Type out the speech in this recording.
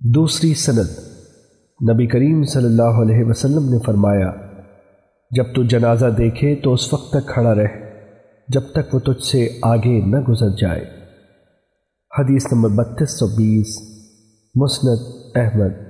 دوسری سند۔ نبی کریم صلی اللہ علیہ وسلم نے فرمایا، جب تو جنازہ دیکھے تو اس وقت تک کھڑا رہ، جب تک وہ تجھ سے آگے نہ گزر جائے۔ حدیث نمبر بتیس سو بیس، مسند احمد۔